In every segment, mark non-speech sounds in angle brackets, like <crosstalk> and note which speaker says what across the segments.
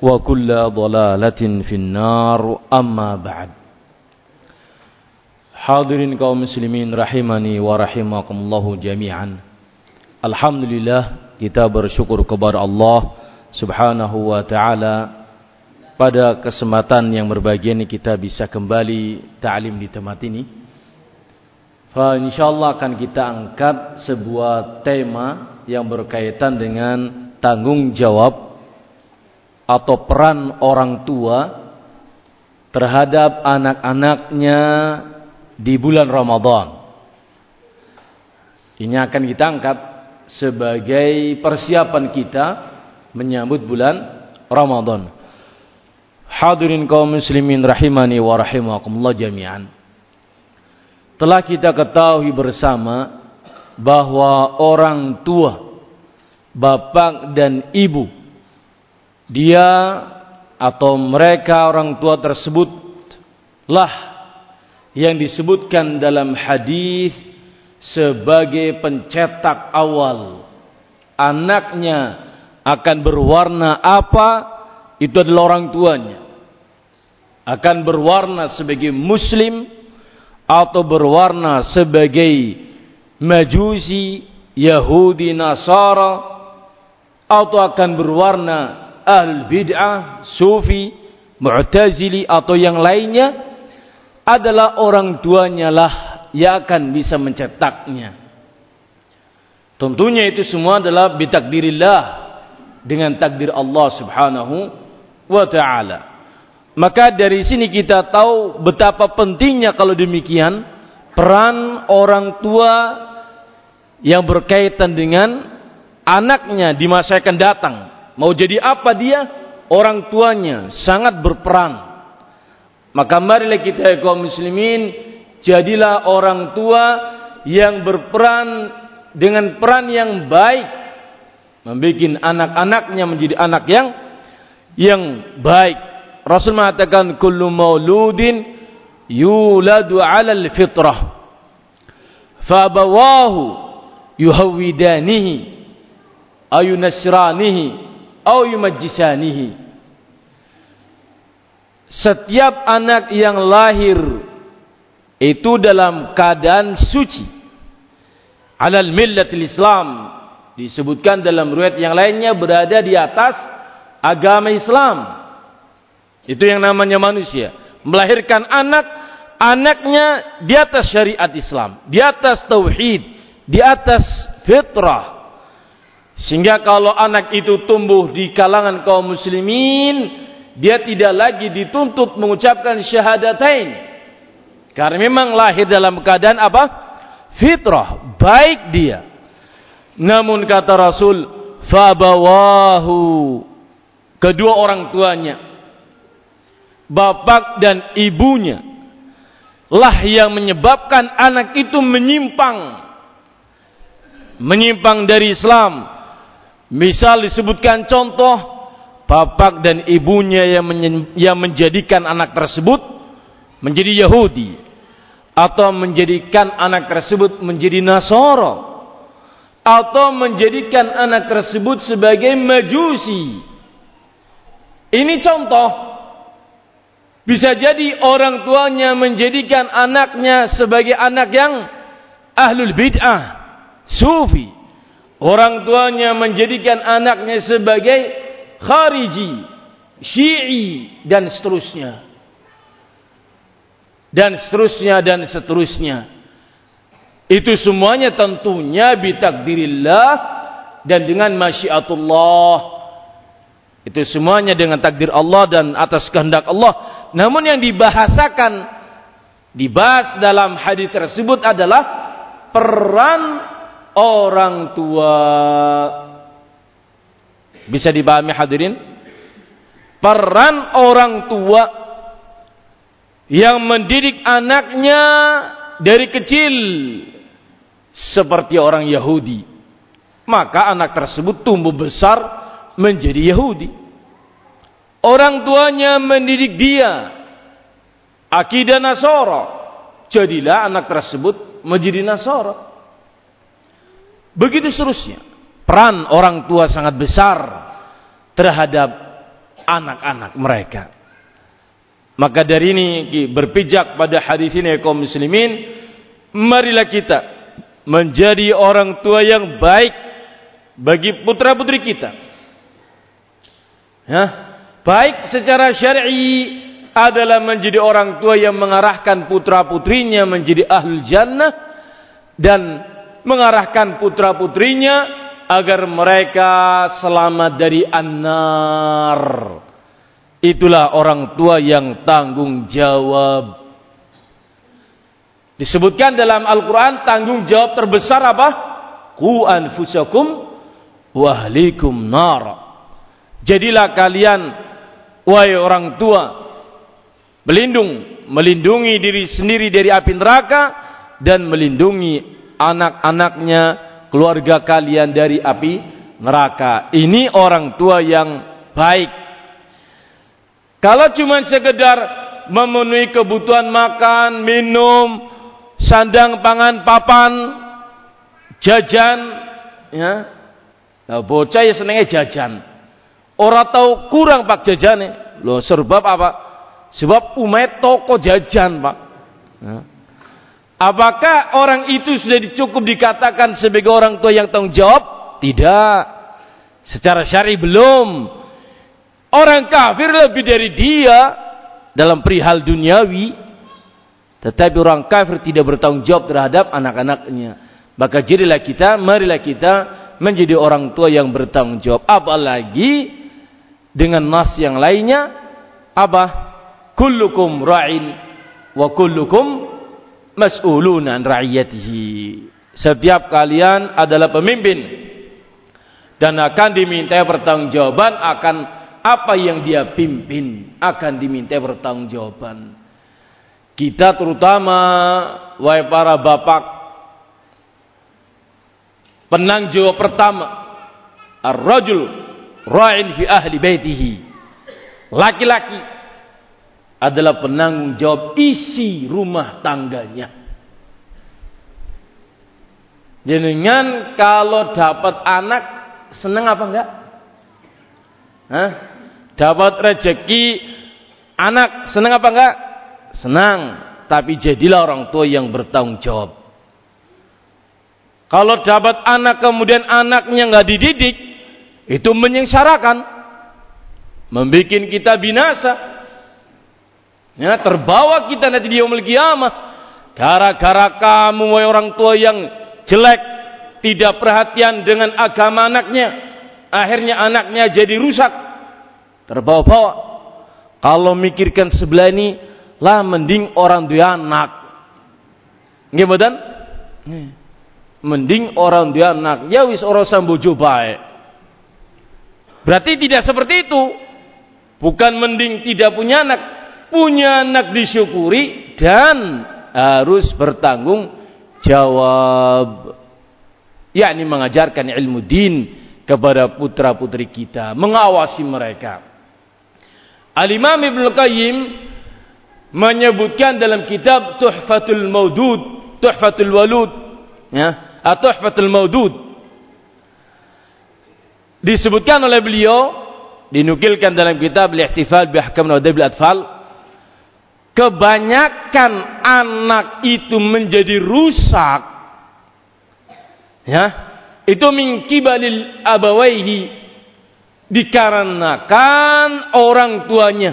Speaker 1: wa kulla dhalalatin finnar amma ba'd. Hadirin kaum muslimin rahimani wa rahimakumullahu jami'an. Alhamdulillah kita bersyukur kepada Allah subhanahu wa ta'ala pada kesempatan yang berbahagia ini kita bisa kembali ta'lim di tempat ini. Fa insyaallah akan kita angkat sebuah tema yang berkaitan dengan tanggung jawab atau peran orang tua terhadap anak-anaknya di bulan Ramadan. Ini akan kita angkat sebagai persiapan kita menyambut bulan Ramadan. Hadirin kaum muslimin rahimani wa rahimakumullah jami'an. Telah kita ketahui bersama bahwa orang tua, bapak dan ibu dia atau mereka orang tua tersebut lah yang disebutkan dalam hadis sebagai pencetak awal. Anaknya akan berwarna apa? Itu adalah orang tuanya. Akan berwarna sebagai muslim atau berwarna sebagai majusi Yahudi Nasara atau akan berwarna ahlul bid'ah, sufi, mu'tazili atau yang lainnya adalah orang tuanya lah yang akan bisa mencetaknya. Tentunya itu semua adalah bitakdirillah dengan takdir Allah Subhanahu wa taala. Maka dari sini kita tahu betapa pentingnya kalau demikian peran orang tua yang berkaitan dengan anaknya di masa akan datang Mau jadi apa dia? Orang tuanya sangat berperan. Maka marilah kita kaum muslimin jadilah orang tua yang berperan dengan peran yang baik membuat anak-anaknya menjadi anak yang yang baik. Rasul mengatakan kullu mauludin yuladu 'alal fitrah fa abawahu yuhawidanihi ayunasranihi au yumajjisanihi. Setiap anak yang lahir itu dalam keadaan suci. Alal millatil islam. Disebutkan dalam riwayat yang lainnya berada di atas agama Islam. Itu yang namanya manusia. Melahirkan anak anaknya di atas syariat Islam. Di atas tauhid. Di atas fitrah sehingga kalau anak itu tumbuh di kalangan kaum muslimin, dia tidak lagi dituntut mengucapkan syahadatain. Karena memang lahir dalam keadaan apa? Fitrah, baik dia. Namun kata Rasul, fabawahu kedua orang tuanya, bapak dan ibunya lah yang menyebabkan anak itu menyimpang menyimpang dari Islam Misal disebutkan contoh bapak dan ibunya yang, yang menjadikan anak tersebut menjadi Yahudi atau menjadikan anak tersebut menjadi Nasoro atau menjadikan anak tersebut sebagai Majusi. Ini contoh. Bisa jadi orang tuanya menjadikan anaknya sebagai anak yang ahlul bid'ah, sufi Orang tuanya menjadikan anaknya sebagai khariji, syi'i dan seterusnya. Dan seterusnya dan seterusnya. Itu semuanya tentunya bitakdirillah dan dengan masyiatullah. Itu semuanya dengan takdir Allah dan atas kehendak Allah. Namun yang dibahasakan dibahas dalam hadis tersebut adalah peran orang tua. Bisa dipahami hadirin? Peran orang tua yang mendidik anaknya dari kecil seperti orang Yahudi. Maka anak tersebut tumbuh besar menjadi Yahudi. Orang tuanya mendidik dia akidah Nasara. Jadilah anak tersebut menjadi Nasara. Begitu seterusnya. Peran orang tua sangat besar terhadap anak-anak mereka. Maka dari ini berpijak pada hadis ini kaum muslimin, marilah kita menjadi orang tua yang baik bagi putra-putri kita. Ya, baik secara syar'i adalah menjadi orang tua yang mengarahkan putra-putrinya menjadi ahlul jannah dan mengarahkan putra-putrinya agar mereka selamat dari annar. Itulah orang tua yang tanggung jawab. Disebutkan dalam Al-Quran tanggung jawab terbesar apa? Ku anfusakum wahlikum nar. Jadilah kalian, wahai orang tua, melindung, melindungi diri sendiri dari api neraka dan melindungi anak-anaknya, keluarga kalian dari api neraka. Ini orang tua yang baik. Kalau cuma sekedar memenuhi kebutuhan makan, minum, sandang pangan papan jajan ya nah, bocah ya senengnya jajan orang tahu kurang pak jajan loh sebab apa sebab umay toko jajan pak ya. Apakah orang itu sudah cukup dikatakan sebagai orang tua yang tanggung jawab tidak secara syari belum orang kafir lebih dari dia dalam perihal duniawi tetapi orang kafir tidak bertanggung jawab terhadap anak-anaknya. Maka jadilah kita, marilah kita menjadi orang tua yang bertanggung jawab. Apalagi dengan nas yang lainnya, apa? Kullukum ra'in wa kullukum mas'ulun an ra'iyatihi. Setiap kalian adalah pemimpin dan akan diminta pertanggungjawaban akan apa yang dia pimpin, akan diminta pertanggungjawaban. Kita terutama wahai para bapak penang jawab pertama ar-rajul ra'in fi ahli baitihi laki-laki adalah penanggung jawab isi rumah tangganya jenengan kalau dapat anak senang apa enggak Hah? dapat rezeki anak senang apa enggak senang, tapi jadilah orang tua yang bertanggung jawab. Kalau dapat anak kemudian anaknya nggak dididik, itu menyengsarakan, membuat kita binasa. Ya, terbawa kita nanti di yaumul kiamah. Gara-gara kamu wahai orang tua yang jelek, tidak perhatian dengan agama anaknya, akhirnya anaknya jadi rusak. Terbawa-bawa. Kalau mikirkan sebelah ini, lah mending orang dia anak. Nggih mboten? Mending orang dia anak. Ya wis ora sambojo bae. Berarti tidak seperti itu. Bukan mending tidak punya anak, punya anak disyukuri dan harus bertanggung jawab. Yakni mengajarkan ilmu din kepada putra-putri kita, mengawasi mereka. Al-Imam Ibnu Qayyim menyebutkan dalam kitab Tuhfatul Maudud, Tuhfatul Walud, ya, atau Tuhfatul Maudud. Disebutkan oleh beliau, dinukilkan dalam kitab Al-Ihtifal bi Ahkam Adab Al-Atfal, kebanyakan anak itu menjadi rusak. Ya, itu min kibalil abawaihi dikarenakan orang tuanya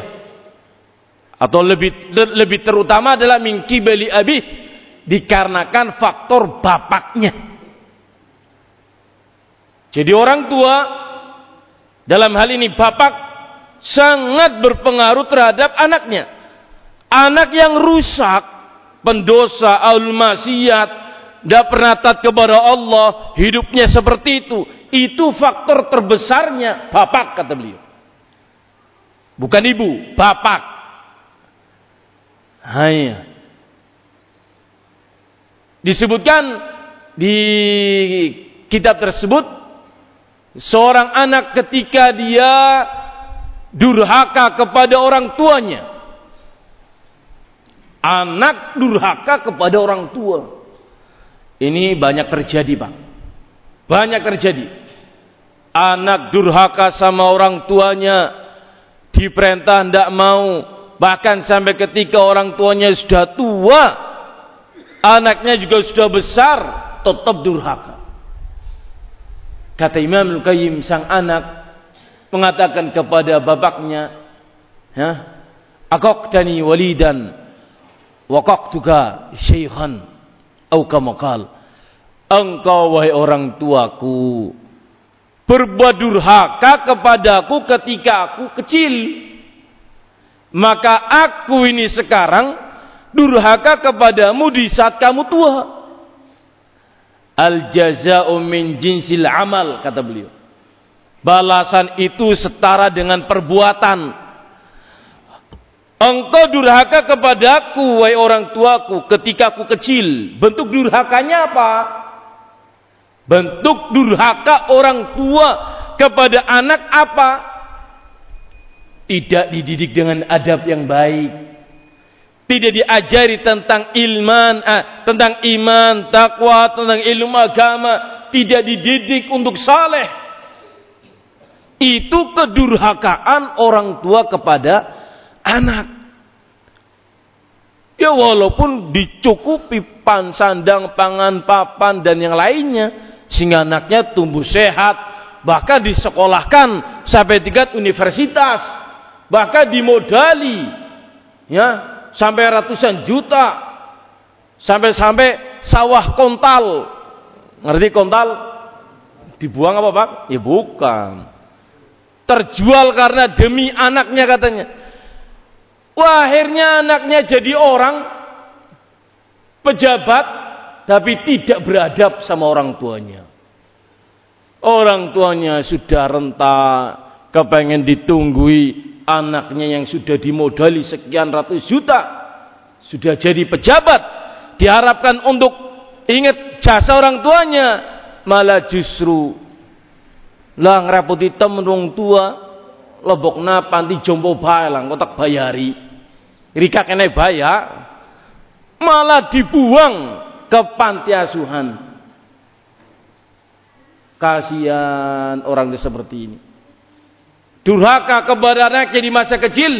Speaker 1: atau lebih lebih terutama adalah min kibali abi dikarenakan faktor bapaknya. Jadi orang tua dalam hal ini bapak sangat berpengaruh terhadap anaknya. Anak yang rusak, pendosa, al maksiat, tidak pernah taat kepada Allah, hidupnya seperti itu. Itu faktor terbesarnya bapak kata beliau. Bukan ibu, bapak. Hanya disebutkan di kitab tersebut seorang anak ketika dia durhaka kepada orang tuanya anak durhaka kepada orang tua. Ini banyak terjadi Pak. Banyak terjadi. Anak durhaka sama orang tuanya. Diperintah tidak mau. Bahkan sampai ketika orang tuanya sudah tua anaknya juga sudah besar, tetap durhaka. Kata Imam Al-Qayyim sang anak mengatakan kepada bapaknya, ya, Aqaqtani walidan waqaqtuka syekhan atau kamakal. Engkau wahai orang tuaku berbuat durhaka kepadaku ketika aku kecil. Maka aku ini sekarang durhaka kepadamu di saat kamu tua. Al jaza'u min jinsil amal kata beliau. Balasan itu setara dengan perbuatan. Engkau durhaka kepadaku, wahai orang tuaku, ketika aku kecil. Bentuk durhakanya apa? Bentuk durhaka orang tua kepada anak apa? Tidak dididik dengan adab yang baik tidak diajari tentang ilman, ah, tentang iman, takwa, tentang ilmu agama, tidak dididik untuk saleh. Itu kedurhakaan orang tua kepada anak. Ya walaupun dicukupi pan, sandang, pangan, papan dan yang lainnya sehingga anaknya tumbuh sehat, bahkan disekolahkan sampai tingkat universitas, bahkan dimodali, ya sampai ratusan juta sampai-sampai sawah kontal. Ngerti kontal? Dibuang apa pak? Ya bukan. Terjual karena demi anaknya katanya wah akhirnya anaknya jadi orang pejabat tapi tidak beradab sama orang tuanya. Orang tuanya sudah renta kepengen ditunggui anaknya yang sudah dimodali sekian ratus juta sudah jadi pejabat. Diharapkan untuk ingat jasa orang tuanya malah justru lah ngerapoti temen orang tua lebok panti jompo balang kotak bayari rika kene bayar malah dibuang ke panti asuhan kasihan orang seperti ini durhaka kepada anaknya di masa kecil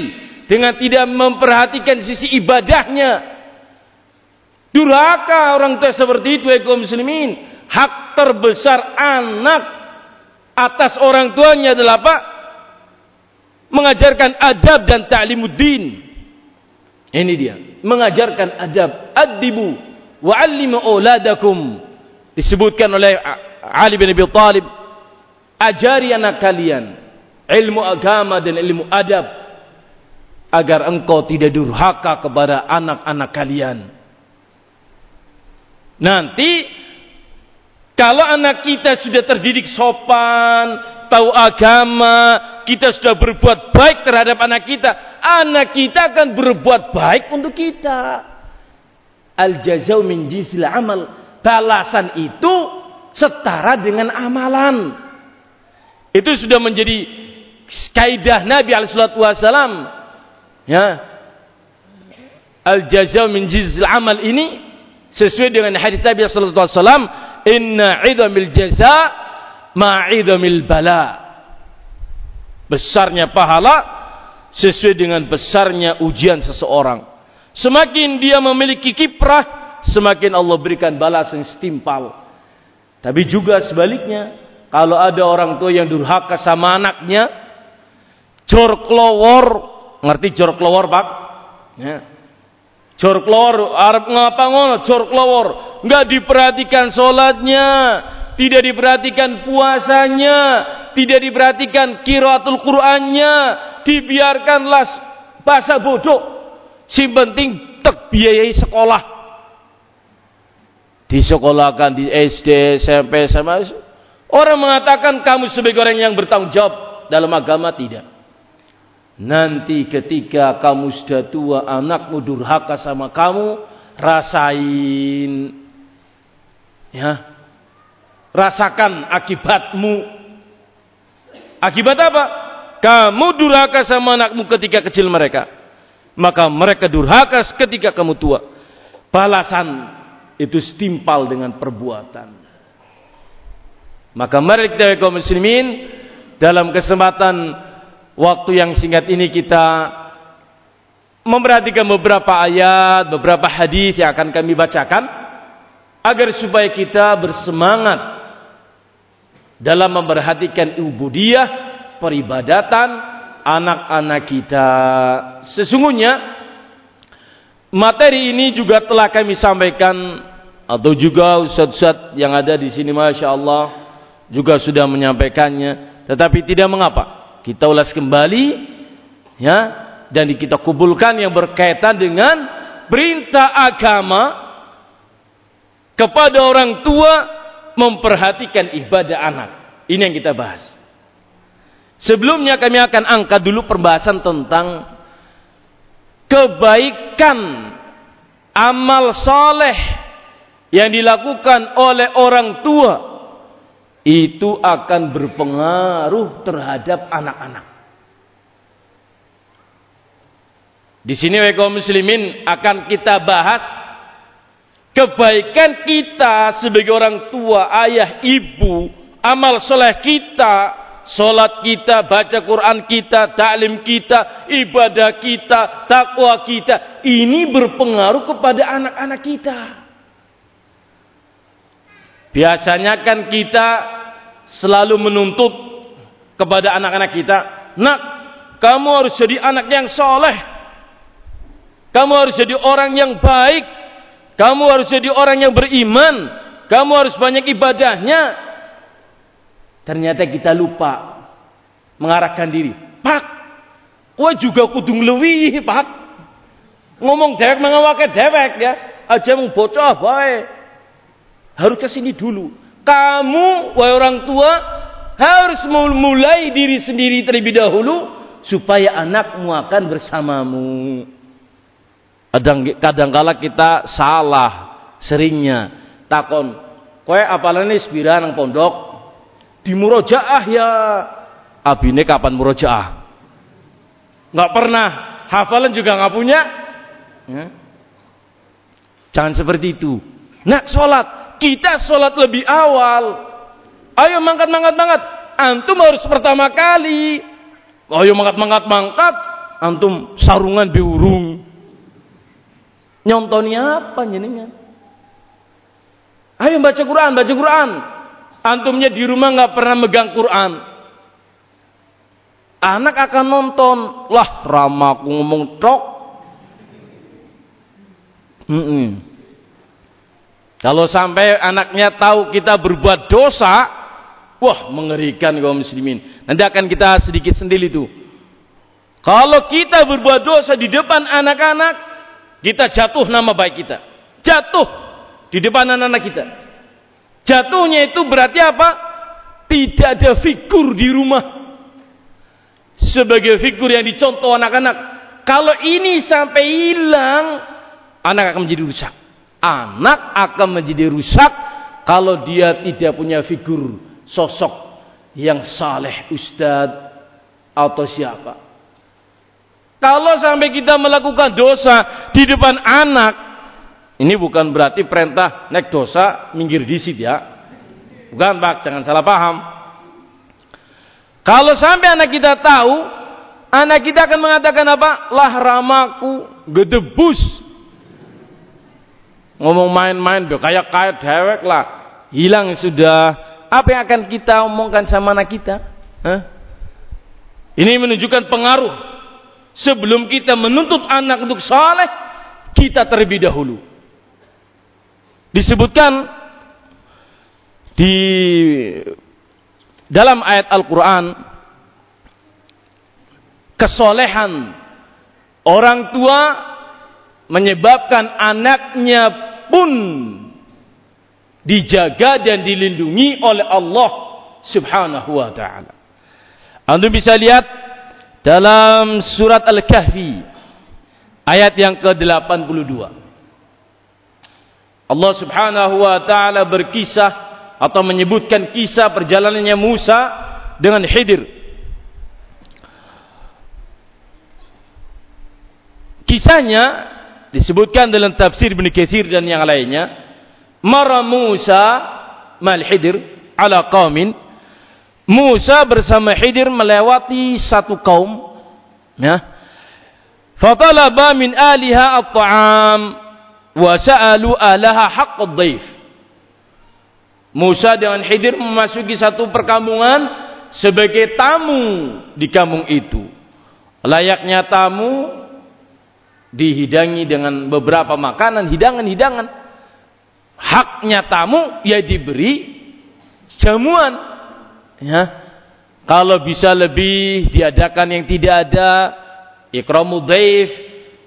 Speaker 1: dengan tidak memperhatikan sisi ibadahnya. Durhaka orang tua seperti itu, ya muslimin. Hak terbesar anak atas orang tuanya adalah apa? Mengajarkan adab dan ta'limuddin. Ini dia. Mengajarkan adab. Adibu wa'allimu auladakum. Disebutkan oleh Ali bin Abi Talib. Ajari anak kalian ilmu agama dan ilmu adab agar engkau tidak durhaka kepada anak-anak kalian. Nanti kalau anak kita sudah terdidik sopan, tahu agama, kita sudah berbuat baik terhadap anak kita, anak kita akan berbuat baik untuk kita. Al jazau min jinsil amal. Balasan itu setara dengan amalan. Itu sudah menjadi kaidah Nabi alaihi wasallam ya al jazaa min jizil amal ini sesuai dengan hadis Nabi sallallahu alaihi wasallam inna idamil jazaa ma'idamil bala. Besarnya pahala sesuai dengan besarnya ujian seseorang. Semakin dia memiliki kiprah semakin Allah berikan balasan setimpal. Tapi juga sebaliknya kalau ada orang tua yang durhaka sama anaknya jor klowor ngerti jor klowor pak? Ya. Cor klor, Arab ngapa ngono, cor klor, nggak diperhatikan sholatnya, tidak diperhatikan puasanya, tidak diperhatikan kiraatul Qur'annya, dibiarkanlah bahasa bodoh. Si penting tek biayai sekolah. Disekolahkan di SD, SMP, sama Orang mengatakan kamu sebagai orang yang bertanggung jawab dalam agama tidak. Nanti ketika kamu sudah tua, anakmu durhaka sama kamu, rasain. Ya. Rasakan akibatmu. Akibat apa? Kamu durhaka sama anakmu ketika kecil mereka. Maka mereka durhaka ketika kamu tua. Balasan itu setimpal dengan perbuatan. Maka mari kita kaum muslimin dalam kesempatan waktu yang singkat ini kita memperhatikan beberapa ayat, beberapa hadis yang akan kami bacakan agar supaya kita bersemangat dalam memperhatikan ubudiyah, peribadatan anak-anak kita. Sesungguhnya materi ini juga telah kami sampaikan atau juga ustaz-ustaz yang ada di sini Masya Allah juga sudah menyampaikannya tetapi tidak mengapa kita ulas kembali ya dan kita kumpulkan yang berkaitan dengan perintah agama kepada orang tua memperhatikan ibadah anak. Ini yang kita bahas. Sebelumnya kami akan angkat dulu pembahasan tentang kebaikan amal soleh yang dilakukan oleh orang tua itu akan berpengaruh terhadap anak-anak. Di sini kaum muslimin akan kita bahas kebaikan kita sebagai orang tua, ayah, ibu, amal soleh kita, solat kita, baca Quran kita, taklim kita, ibadah kita, takwa kita. Ini berpengaruh kepada anak-anak kita. Biasanya kan kita selalu menuntut kepada anak-anak kita, "Nak, kamu harus jadi anak yang soleh. Kamu harus jadi orang yang baik. Kamu harus jadi orang yang beriman. Kamu harus banyak ibadahnya." Ternyata kita lupa mengarahkan diri. Pak, kowe juga kudu ngluwihi, Pak. Ngomong dewek mengawake dewek ya. Aja mung bocah bae harus ke sini dulu. Kamu, wahai orang tua, harus memulai diri sendiri terlebih dahulu supaya anakmu akan bersamamu. Kadang kala kita salah seringnya takon, kowe apalane sepira nang pondok? Di murojaah ya. Abine kapan murojaah? Nggak pernah. Hafalan juga nggak punya. Ya. Jangan seperti itu. Nak sholat kita sholat lebih awal. Ayo mangkat, mangkat, mangkat. Antum harus pertama kali. Ayo mangkat, mangkat, mangkat. Antum sarungan diurung. Nyontoni apa jenengan? Ayo baca Quran, baca Quran. Antumnya di rumah nggak pernah megang Quran. Anak akan nonton. Lah, ramaku ngomong tok. Mm -mm. Kalau sampai anaknya tahu kita berbuat dosa, wah mengerikan kaum muslimin. Nanti akan kita sedikit sendiri itu. Kalau kita berbuat dosa di depan anak-anak, kita jatuh nama baik kita. Jatuh di depan anak-anak kita. Jatuhnya itu berarti apa? Tidak ada figur di rumah. Sebagai figur yang dicontoh anak-anak. Kalau ini sampai hilang, anak akan menjadi rusak anak akan menjadi rusak kalau dia tidak punya figur sosok yang saleh ustadz atau siapa. Kalau sampai kita melakukan dosa di depan anak, ini bukan berarti perintah naik dosa minggir disit ya. Bukan pak, jangan salah paham. Kalau sampai anak kita tahu, anak kita akan mengatakan apa? Lah ramaku gedebus ngomong main-main kayak kayak dewek lah hilang sudah apa yang akan kita omongkan sama anak kita Hah? ini menunjukkan pengaruh sebelum kita menuntut anak untuk saleh kita terlebih dahulu. Disebutkan di dalam ayat Al-Quran kesolehan orang tua menyebabkan anaknya pun dijaga dan dilindungi oleh Allah Subhanahu wa taala. Anda bisa lihat dalam surat Al-Kahfi ayat yang ke-82. Allah Subhanahu wa taala berkisah atau menyebutkan kisah perjalanannya Musa dengan Khidir. Kisahnya disebutkan dalam tafsir Ibnu Katsir dan yang lainnya. Mara Musa mal Khidir ala qaumin. Musa bersama Khidir melewati satu kaum ya Fatalaba min aliha at-ta'am wa sa'alu alaha haqqad dhaif. Musa dengan Khidir memasuki satu perkampungan sebagai tamu di kampung itu. Layaknya tamu dihidangi dengan beberapa makanan, hidangan-hidangan. Haknya tamu ya diberi jamuan. Ya. Kalau bisa lebih diadakan yang tidak ada, ikramu daif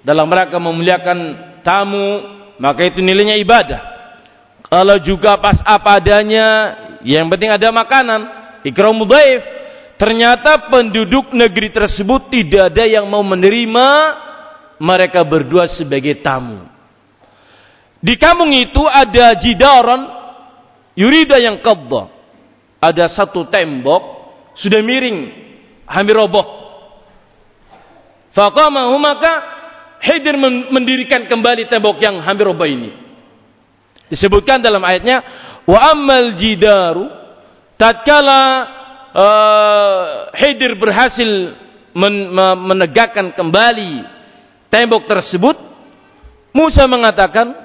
Speaker 1: dalam rangka memuliakan tamu maka itu nilainya ibadah. Kalau juga pas apa adanya yang penting ada makanan ikramu daif ternyata penduduk negeri tersebut tidak ada yang mau menerima mereka berdua sebagai tamu. Di kampung itu ada jidaran yurida yang qadda ada satu tembok sudah miring hampir roboh Faqamahu maka Khidir mendirikan kembali tembok yang hampir roboh ini. Disebutkan dalam ayatnya, wa ammal jidaru tatkala uh, berhasil men menegakkan kembali tembok tersebut, Musa mengatakan,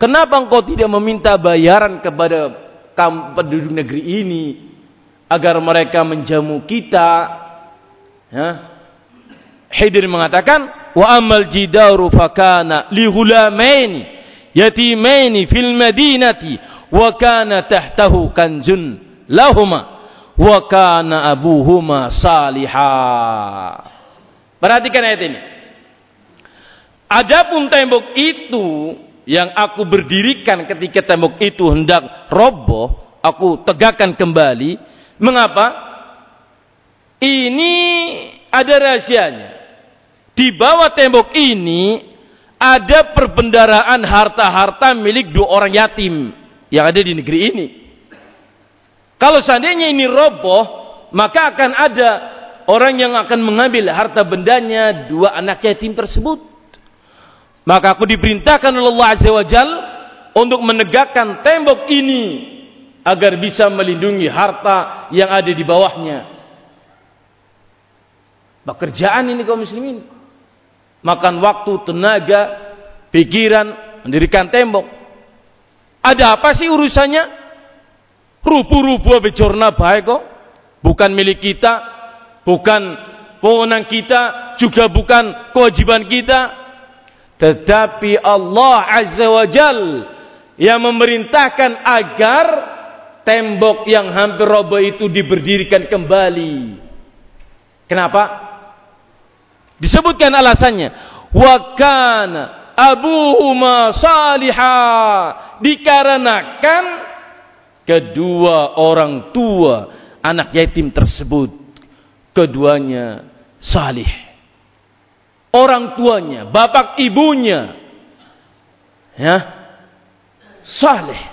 Speaker 1: "Kenapa engkau tidak meminta bayaran kepada penduduk negeri ini agar mereka menjamu kita?" Ya, Hidir mengatakan wa amal jidaru fakana li ghulamaini yatimaini fil madinati wa kana tahtahu kanzun lahuma wa kana abuhuma salihah. Perhatikan ayat ini. Adapun tembok itu yang aku berdirikan ketika tembok itu hendak roboh, aku tegakkan kembali. Mengapa? Ini ada rahasianya. Di bawah tembok ini ada perbendaraan harta-harta milik dua orang yatim yang ada di negeri ini. Kalau seandainya ini roboh, maka akan ada orang yang akan mengambil harta bendanya dua anak yatim tersebut. Maka aku diperintahkan oleh Allah Azza wa Jal untuk menegakkan tembok ini agar bisa melindungi harta yang ada di bawahnya. Pekerjaan ini kaum muslimin makan waktu, tenaga, pikiran, mendirikan tembok. Ada apa sih urusannya? Rupu-rupu becorna baik kok. Bukan milik kita, bukan wewenang kita, juga bukan kewajiban kita. Tetapi Allah Azza wa Jal yang memerintahkan agar tembok yang hampir roboh itu diberdirikan kembali. Kenapa? Disebutkan alasannya. Wa kana abuhuma salihah. Dikarenakan kedua orang tua anak yatim tersebut keduanya salih. Orang tuanya, bapak ibunya ya saleh.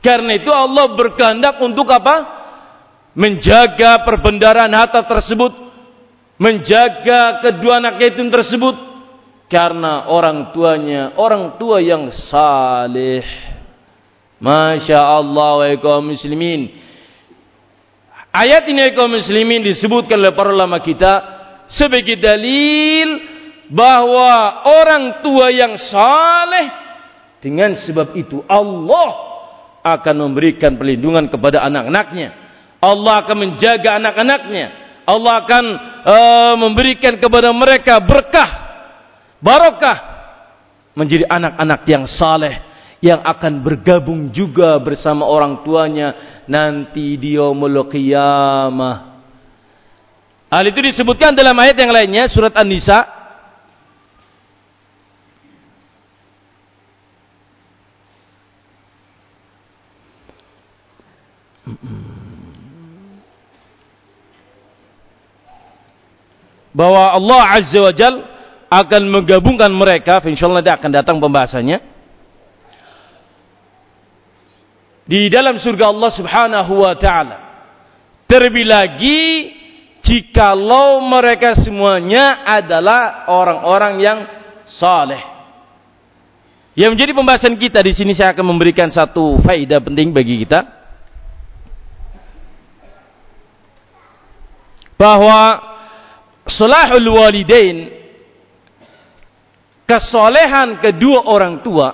Speaker 1: Karena itu Allah berkehendak untuk apa? Menjaga perbendaharaan harta tersebut menjaga kedua anak yatim tersebut karena orang tuanya orang tua yang saleh. Masya Allah wa muslimin. Ayat ini kaum muslimin disebutkan oleh para ulama kita sebagai dalil bahwa orang tua yang saleh dengan sebab itu Allah akan memberikan perlindungan kepada anak-anaknya. Allah akan menjaga anak-anaknya. Allah akan uh, memberikan kepada mereka berkah, barokah, menjadi anak-anak yang saleh yang akan bergabung juga bersama orang tuanya nanti di yaumul qiyamah. Hal itu disebutkan dalam ayat yang lainnya surat An-Nisa bahwa Allah Azza wa Jal akan menggabungkan mereka, insyaallah nanti akan datang pembahasannya. Di dalam surga Allah Subhanahu wa taala. Terlebih lagi jikalau mereka semuanya adalah orang-orang yang saleh. Yang menjadi pembahasan kita di sini saya akan memberikan satu faedah penting bagi kita. Bahwa salahul walidain kesolehan kedua orang tua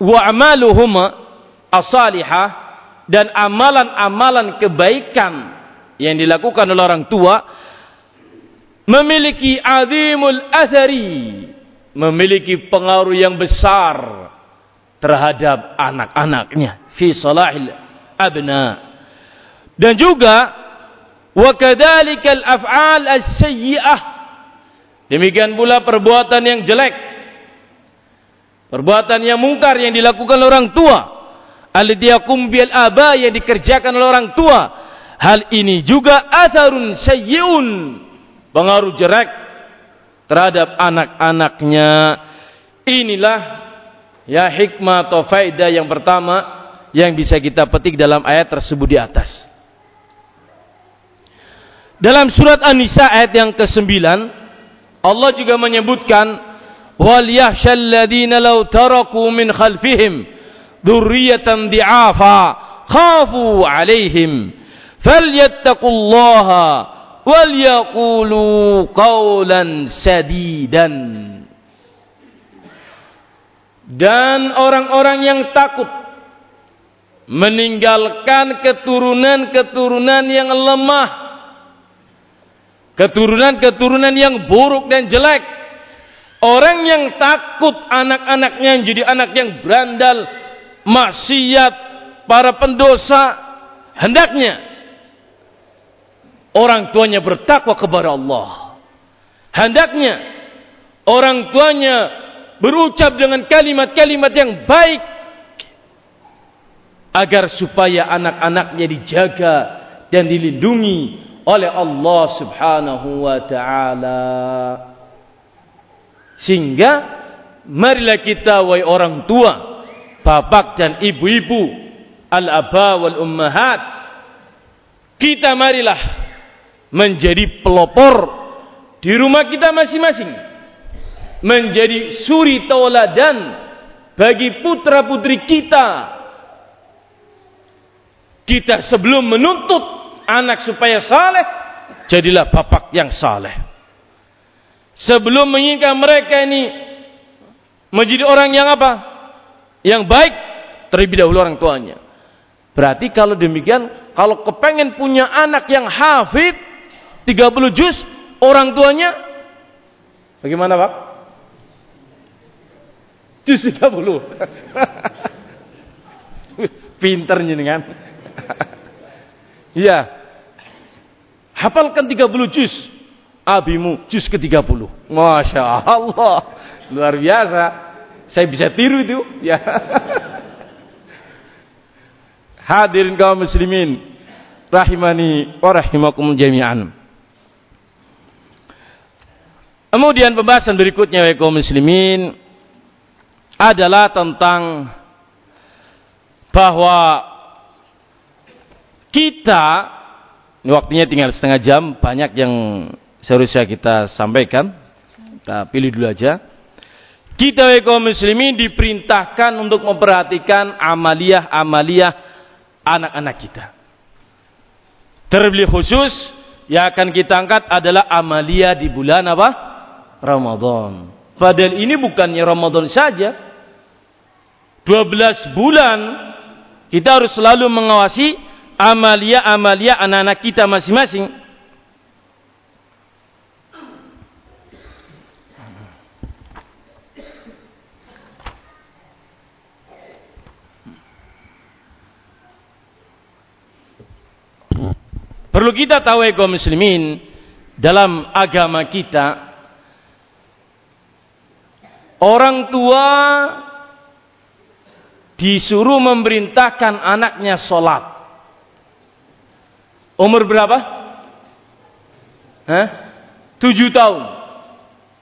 Speaker 1: wa amaluhuma asalihah dan amalan-amalan kebaikan yang dilakukan oleh orang tua memiliki azimul athari memiliki pengaruh yang besar terhadap anak-anaknya fi salahil abna dan juga Wa kadzalikal af'al as-sayyi'ah. Demikian pula perbuatan yang jelek. Perbuatan yang mungkar yang dilakukan oleh orang tua. Alladhiyakum bil aba yang dikerjakan oleh orang tua. Hal ini juga atharun sayyi'un. Pengaruh jelek terhadap anak-anaknya. Inilah ya hikmah atau faedah yang pertama yang bisa kita petik dalam ayat tersebut di atas. Dalam surat An-Nisa ayat yang ke-9 Allah juga menyebutkan wal yahshal ladina law taraku min khalfihim dzurriyyatan di'afa khafu 'alaihim falyattaqullaha wal yaqulu qawlan sadidan dan orang-orang yang takut meninggalkan keturunan-keturunan yang lemah Keturunan-keturunan yang buruk dan jelek. Orang yang takut anak-anaknya menjadi anak yang berandal, maksiat, para pendosa, hendaknya orang tuanya bertakwa kepada Allah. Hendaknya orang tuanya berucap dengan kalimat-kalimat yang baik agar supaya anak-anaknya dijaga dan dilindungi oleh Allah Subhanahu wa taala. Sehingga marilah kita wahai orang tua, bapak dan ibu-ibu, al-aba wal ummahat, kita marilah menjadi pelopor di rumah kita masing-masing. Menjadi suri tauladan bagi putra-putri kita. Kita sebelum menuntut anak supaya saleh, jadilah bapak yang saleh. Sebelum menginginkan mereka ini menjadi orang yang apa? Yang baik, terlebih dahulu orang tuanya. Berarti kalau demikian, kalau kepengen punya anak yang hafid 30 juz, orang tuanya bagaimana Pak? Juz 30. <laughs> Pinter kan? <laughs> Iya. Hafalkan 30 juz. Abimu juz ke-30. Masya Allah. Luar biasa. Saya bisa tiru itu. Ya. <laughs> Hadirin kaum muslimin. Rahimani wa rahimakum jami'an. Kemudian pembahasan berikutnya wa kaum muslimin adalah tentang bahwa kita ini waktunya tinggal setengah jam, banyak yang seharusnya kita sampaikan. Kita pilih dulu aja. Kita kaum muslimin diperintahkan untuk memperhatikan amaliah-amaliah anak-anak kita. Terlebih khusus yang akan kita angkat adalah amalia di bulan apa? Ramadan. Padahal ini bukannya Ramadan saja. 12 bulan kita harus selalu mengawasi amalia-amalia anak-anak kita masing-masing. Perlu kita tahu ya ekonomi muslimin dalam agama kita orang tua disuruh memerintahkan anaknya sholat. Umur berapa? Hah? Tujuh tahun.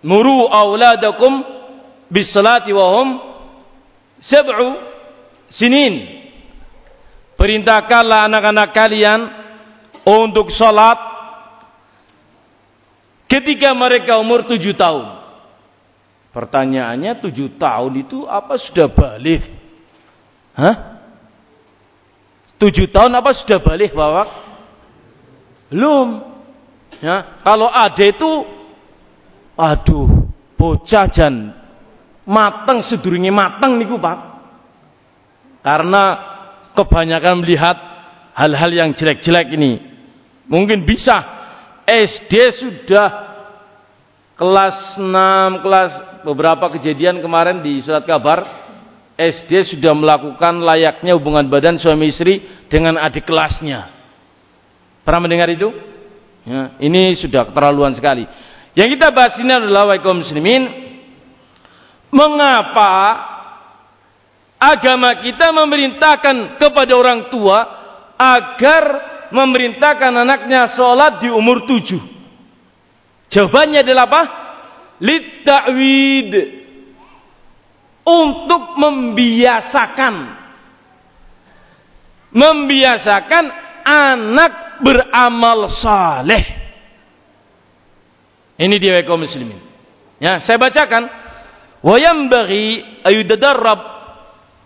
Speaker 1: Muru awladakum bisalati wahum sab'u sinin. Perintahkanlah anak-anak kalian untuk sholat ketika mereka umur tujuh tahun. Pertanyaannya tujuh tahun itu apa sudah balik? Hah? Tujuh tahun apa sudah balik bapak? Belum. Ya, kalau ada itu, aduh, bocah jan mateng sedurunge mateng niku pak. Karena kebanyakan melihat hal-hal yang jelek-jelek ini Mungkin bisa SD sudah kelas 6, kelas beberapa kejadian kemarin di surat kabar SD sudah melakukan layaknya hubungan badan suami istri dengan adik kelasnya. Pernah mendengar itu? Ya, ini sudah keterlaluan sekali. Yang kita bahas ini adalah waikum muslimin mengapa agama kita memerintahkan kepada orang tua agar memerintahkan anaknya sholat di umur tujuh? Jawabannya adalah apa? Litta'wid. Untuk membiasakan. Membiasakan anak beramal saleh. Ini dia kaum muslimin. Ya, saya bacakan. Wa yanbaghi ayudadarrab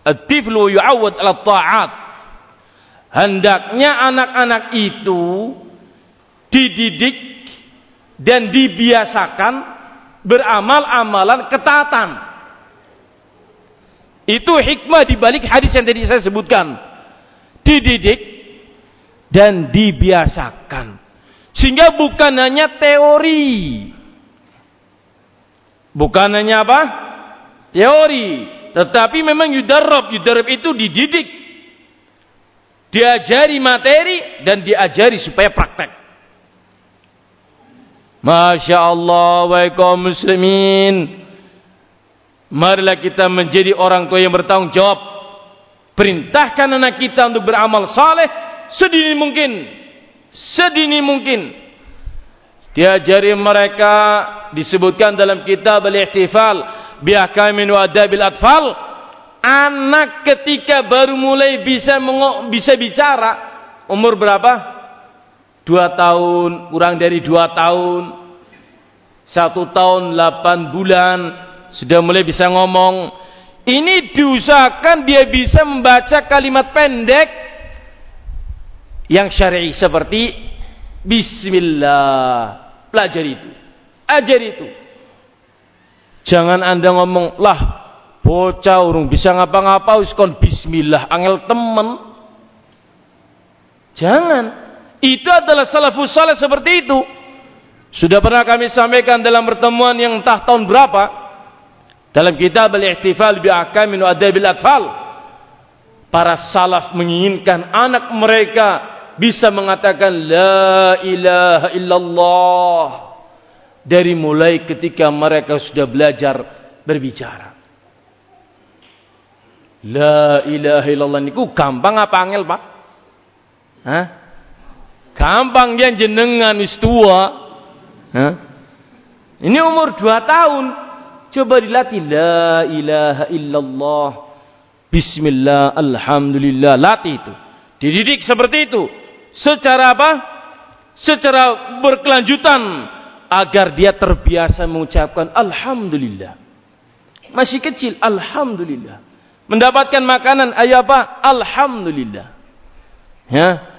Speaker 1: at-tiflu yu'awwad ala ta'at hendaknya anak-anak itu dididik dan dibiasakan beramal amalan ketaatan. Itu hikmah dibalik hadis yang tadi saya sebutkan. Dididik dan dibiasakan. Sehingga bukan hanya teori. Bukan hanya apa? Teori. Tetapi memang yudarab. Yudarab itu dididik diajari materi dan diajari supaya praktek. Masya Allah wa kaum muslimin. Marilah kita menjadi orang tua yang bertanggung jawab. Perintahkan anak kita untuk beramal saleh sedini mungkin. Sedini mungkin. Diajari mereka disebutkan dalam kitab al-ihtifal biahkamin wa adabil atfal anak ketika baru mulai bisa bisa bicara umur berapa? Dua tahun, kurang dari dua tahun, satu tahun delapan bulan sudah mulai bisa ngomong. Ini diusahakan dia bisa membaca kalimat pendek yang syar'i seperti Bismillah. Pelajari itu, ajar itu. Jangan anda ngomong lah bocah urung bisa ngapa-ngapa wis kon bismillah angel temen jangan itu adalah salafus saleh seperti itu. Sudah pernah kami sampaikan dalam pertemuan yang entah tahun berapa? Dalam kitab al-ihtifal bi ahkamin adabil atfal. Para salaf menginginkan anak mereka bisa mengatakan la ilaha illallah. Dari mulai ketika mereka sudah belajar berbicara. La ilaha illallah. Niku gampang apa angel, Pak? Hah? Gampang dia jenengan wis tua. Hah? Ini umur 2 tahun. Coba dilatih la ilaha illallah. Bismillah, alhamdulillah. Latih itu. Dididik seperti itu. Secara apa? Secara berkelanjutan agar dia terbiasa mengucapkan alhamdulillah. Masih kecil, alhamdulillah mendapatkan makanan ayo apa alhamdulillah ya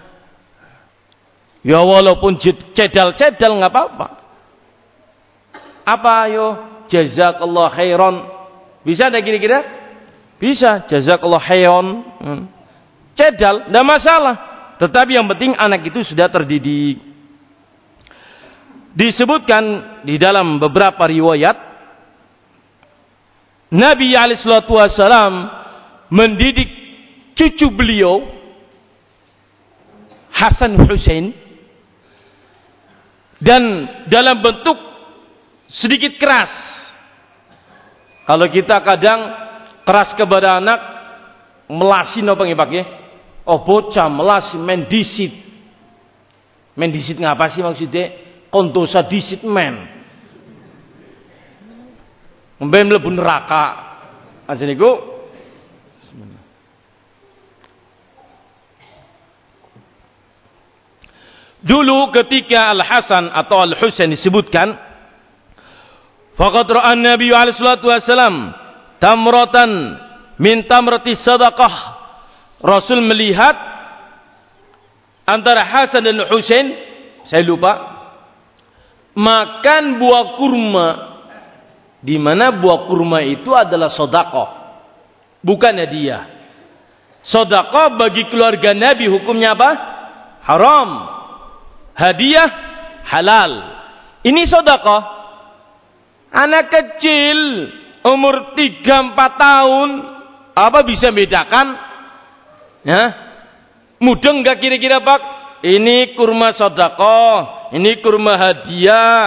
Speaker 1: ya walaupun cedal-cedal nggak apa-apa. Apa ayo jazakallah khairan. Bisa ada kira-kira? Bisa. Jazakallah khairan. Hmm. cedal tidak masalah. Tetapi yang penting anak itu sudah terdidik. Disebutkan di dalam beberapa riwayat Nabi alaihissalam mendidik cucu beliau Hasan Hussein dan dalam bentuk sedikit keras. Kalau kita kadang keras kepada anak melasin apa nggih Pak ya? Oh bocah melasi main disit. Main disit ngapa sih maksudnya? Kondosa disit men. Mbem mlebu neraka. Aja niku Dulu ketika Al-Hasan atau Al-Husain disebutkan Faqad Nabi tamratan min tamrati sadaqah. Rasul melihat antara Hasan dan Husain, saya lupa, makan buah kurma di mana buah kurma itu adalah sedekah, bukan hadiah. Sedekah bagi keluarga Nabi hukumnya apa? Haram. Hadiah halal. Ini sedekah Anak kecil umur 3 4 tahun apa bisa bedakan? Ya. Mudeng enggak kira-kira Pak? Ini kurma sedekah, ini kurma hadiah,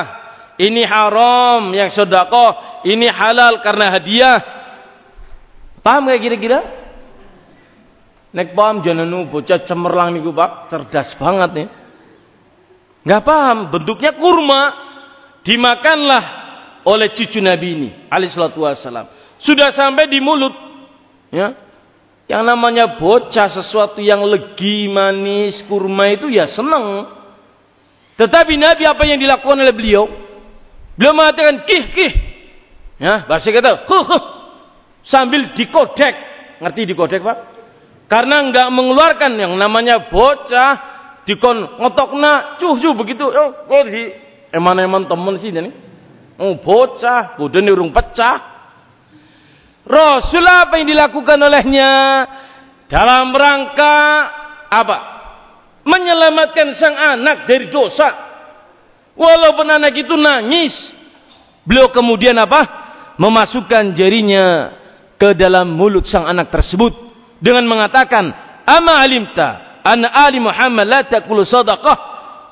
Speaker 1: ini haram yang sedekah, ini halal karena hadiah. Paham enggak kira-kira? Nek paham jangan bocah cemerlang niku Pak, cerdas banget nih. Enggak paham, bentuknya kurma dimakanlah oleh cucu Nabi ini alaihissalatu wassalam. Sudah sampai di mulut. Ya. Yang namanya bocah sesuatu yang legi, manis, kurma itu ya senang. Tetapi Nabi apa yang dilakukan oleh beliau? Beliau mengatakan kih kih. Ya, bahasa kata huh, huh. sambil dikodek. Ngerti dikodek, Pak? Karena enggak mengeluarkan yang namanya bocah dikon ngotokna cuh cuh begitu. Oh, oh di eman-eman temen sih ini. Oh, bocah, bodoh urung pecah. Rasul apa yang dilakukan olehnya dalam rangka apa? Menyelamatkan sang anak dari dosa. Walaupun anak itu nangis, beliau kemudian apa? Memasukkan jarinya ke dalam mulut sang anak tersebut dengan mengatakan, "Ama alimta anna ali Muhammad la takulu sadaqah?"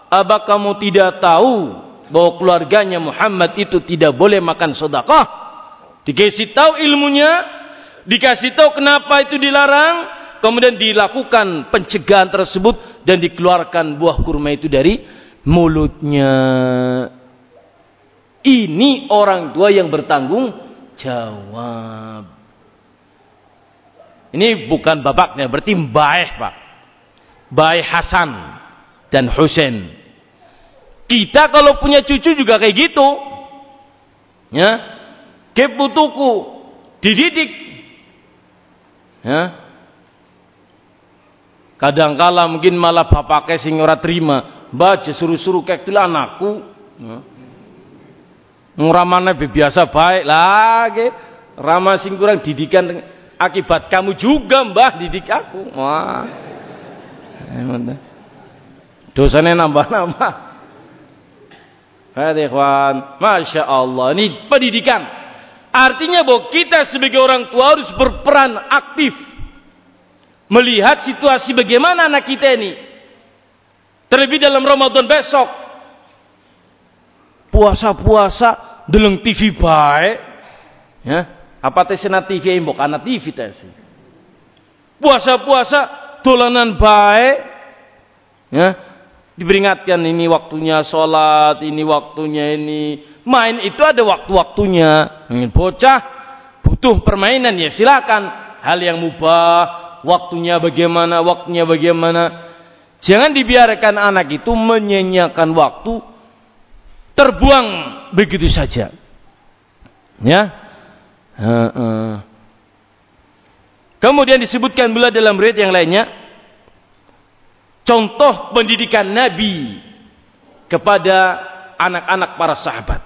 Speaker 1: Apa kamu tidak tahu bahwa keluarganya Muhammad itu tidak boleh makan sedekah. Dikasih tahu ilmunya, dikasih tahu kenapa itu dilarang, kemudian dilakukan pencegahan tersebut dan dikeluarkan buah kurma itu dari mulutnya. Ini orang tua yang bertanggung jawab. Ini bukan babaknya, berarti baik pak. Baik Hasan dan Husain kita kalau punya cucu juga kayak gitu. Ya. Keputuku dididik. Ya. Kadangkala mungkin malah bapaknya sing ora terima, baca suruh-suruh kayak itu anakku. Ya. Biasa baik lagi. Rama sing kurang didikan akibat kamu juga mbah didik aku. Wah. Dosanya nambah-nambah. Hadirin, Masya Allah. Ini pendidikan. Artinya bahwa kita sebagai orang tua harus berperan aktif. Melihat situasi bagaimana anak kita ini. Terlebih dalam Ramadan besok. Puasa-puasa deleng TV baik. Ya. Apa tesena TV anak TV tesi. Puasa-puasa dolanan baik. Ya diperingatkan ini waktunya sholat, ini waktunya ini main itu ada waktu-waktunya. Ingin bocah butuh permainan ya silakan. Hal yang mubah, waktunya bagaimana, waktunya bagaimana. Jangan dibiarkan anak itu menyanyiakan waktu terbuang begitu saja. Ya. Kemudian disebutkan pula dalam riwayat yang lainnya contoh pendidikan Nabi kepada anak-anak para sahabat.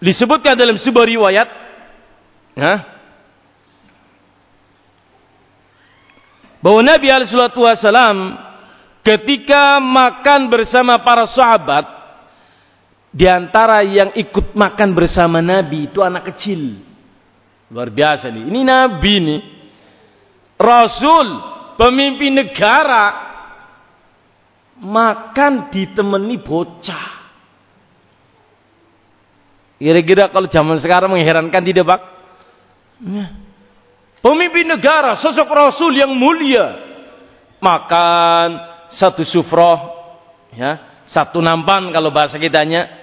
Speaker 1: Disebutkan dalam sebuah riwayat, ya, bahwa Nabi Alaihissalam ketika makan bersama para sahabat, di antara yang ikut makan bersama Nabi itu anak kecil. Luar biasa nih. Ini Nabi nih rasul, pemimpin negara makan ditemani bocah. Kira-kira kalau zaman sekarang mengherankan tidak, Pak? Ya. Pemimpin negara, sosok Rasul yang mulia, makan satu sufroh, ya, satu nampan kalau bahasa kitanya.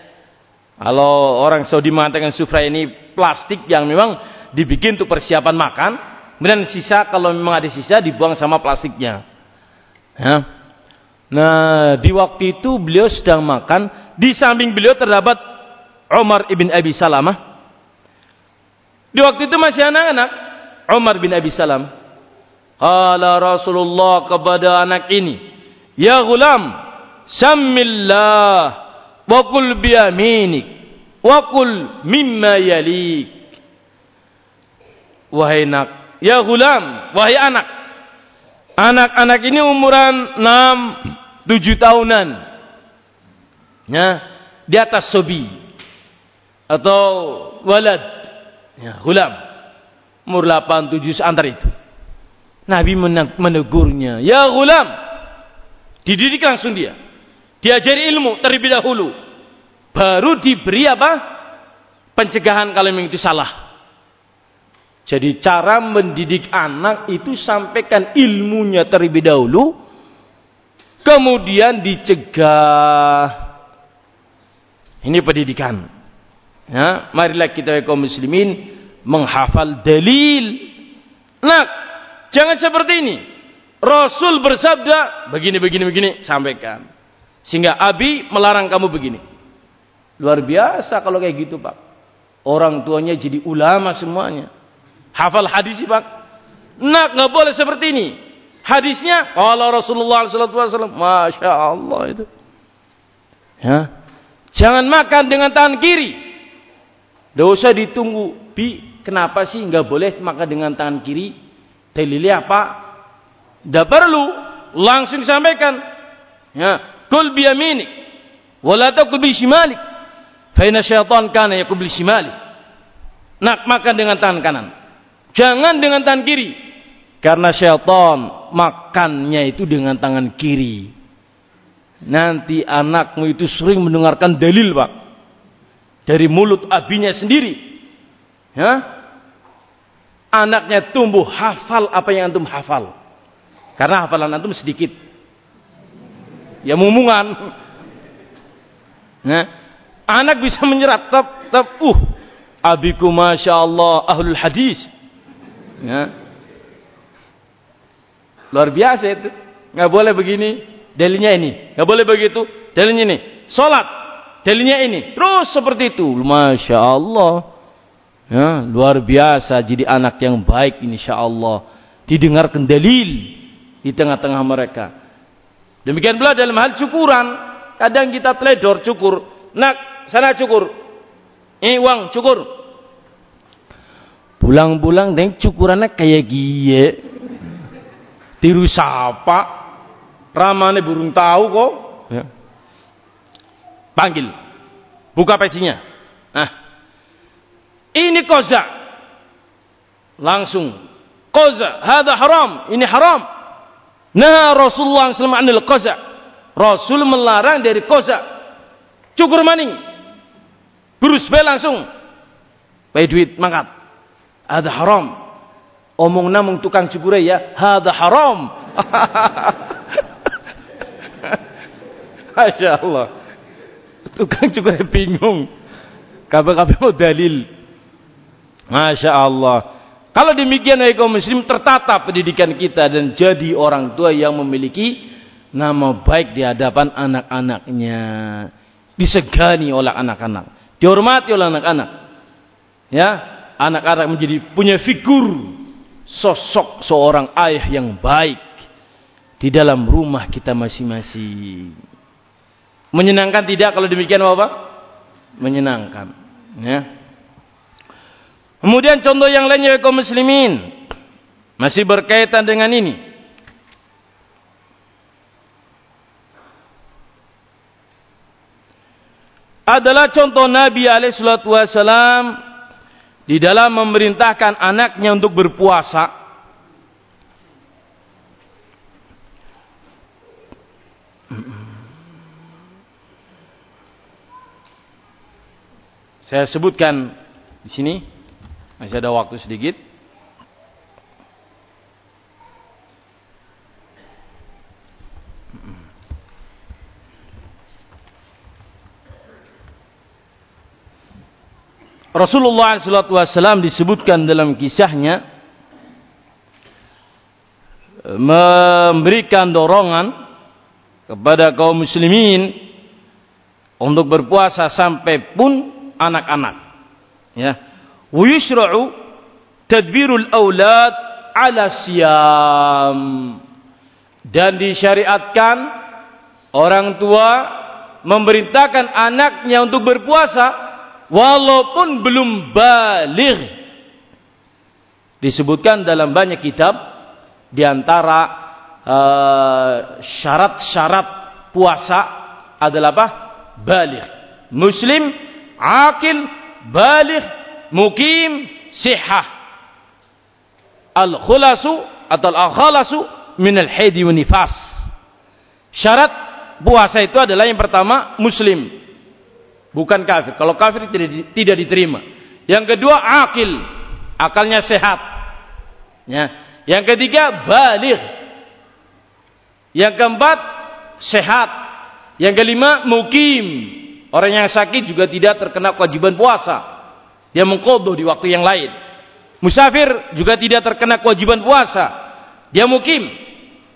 Speaker 1: Kalau orang Saudi mengatakan sufra ini plastik yang memang dibikin untuk persiapan makan, kemudian sisa kalau memang ada sisa dibuang sama plastiknya. Ya. Nah, di waktu itu beliau sedang makan, di samping beliau terdapat Umar ibn Abi Salamah. Di waktu itu masih anak-anak, Umar bin Abi Salam. Kala Rasulullah kepada anak ini, Ya gulam, Sammillah, wa kul biyaminik, wa kul mimma yalik. Wahai anak, ya wahai anak. Anak-anak ini umuran 6 7 tahunan. Ya, di atas sobi atau walad. Ya, gulam. Umur 8 7 antara itu. Nabi menegurnya, "Ya gulam." Dididik langsung dia. Diajari ilmu terlebih dahulu. Baru diberi apa? Pencegahan kalau memang itu salah. Jadi cara mendidik anak itu sampaikan ilmunya terlebih dahulu. Kemudian dicegah. Ini pendidikan. Ya, marilah kita kaum muslimin menghafal dalil. Nah, jangan seperti ini. Rasul bersabda begini begini begini sampaikan. Sehingga Abi melarang kamu begini. Luar biasa kalau kayak gitu, Pak. Orang tuanya jadi ulama semuanya. Hafal hadis, Pak. Nak nggak boleh seperti ini. Hadisnya kalau Rasulullah SAW. Masya Allah itu. Ya. Jangan makan dengan tangan kiri. Usah ditunggu. Bi, kenapa sih nggak boleh makan dengan tangan kiri? Dalilnya apa? Tidak perlu. Langsung disampaikan. Ya. Kul biyaminik. Wala takul bishimalik. Faina syaitan kana yakul bishimalik. Nak makan dengan tangan kanan. Jangan dengan tangan kiri. Karena syaitan makannya itu dengan tangan kiri. Nanti anakmu itu sering mendengarkan dalil, Pak. Dari mulut abinya sendiri. Ya? Anaknya tumbuh hafal apa yang antum hafal. Karena hafalan antum sedikit. Ya mumungan. Nah, anak bisa menyerap tap tap uh abiku masya Allah ahlul hadis Ya. Luar biasa itu. Nggak boleh begini, dalilnya ini. Nggak boleh begitu, dalilnya ini. Salat, dalilnya ini. Terus seperti itu. Masya Allah. Ya, luar biasa jadi anak yang baik insya Allah. Didengarkan dalil di tengah-tengah mereka. Demikian pula dalam hal cukuran. Kadang kita teledor cukur. Nak, sana cukur. Ini uang cukur. Pulang-pulang deng cukurannya kayak gie. Tiru sapa. Ramane burung tahu kok. Ya. Panggil. Buka pecinya. Nah. Ini koza. Langsung. Koza. Hada haram. Ini haram. Nah Rasulullah SAW anil koza. Rasul melarang dari koza. Cukur maning. Burus langsung. Bayi duit mangkat. Ada haram. Omong namung tukang cukur ya, hada haram. <laughs> Masya Allah. Tukang cukur bingung. Kabar-kabar mau dalil. Masya Allah. Kalau demikian ya kaum muslim tertata pendidikan kita dan jadi orang tua yang memiliki nama baik di hadapan anak-anaknya. Disegani oleh anak-anak. Dihormati oleh anak-anak. Ya, anak-anak menjadi punya figur sosok seorang ayah yang baik di dalam rumah kita masing-masing. Menyenangkan tidak kalau demikian Bapak? Menyenangkan, ya. Kemudian contoh yang lainnya ya, kaum muslimin masih berkaitan dengan ini. Adalah contoh Nabi alaihissalatu di dalam memerintahkan anaknya untuk berpuasa. Saya sebutkan di sini masih ada waktu sedikit. Rasulullah SAW disebutkan dalam kisahnya memberikan dorongan kepada kaum muslimin untuk berpuasa sampai pun anak-anak. Ya. Wa yushra'u tadbirul aulad ala. Dan disyariatkan orang tua memerintahkan anaknya untuk berpuasa walaupun belum balik disebutkan dalam banyak kitab di antara uh, syarat-syarat puasa adalah apa? Balik. Muslim, akil, balik, mukim, sihah. Al-khulasu atau al-khalasu min al-haidi wa nifas. Syarat puasa itu adalah yang pertama muslim bukan kafir. Kalau kafir tidak tidak diterima. Yang kedua akil, akalnya sehat. Ya. Yang ketiga balik. Yang keempat sehat. Yang kelima mukim. Orang yang sakit juga tidak terkena kewajiban puasa. Dia mengkodoh di waktu yang lain. Musafir juga tidak terkena kewajiban puasa. Dia mukim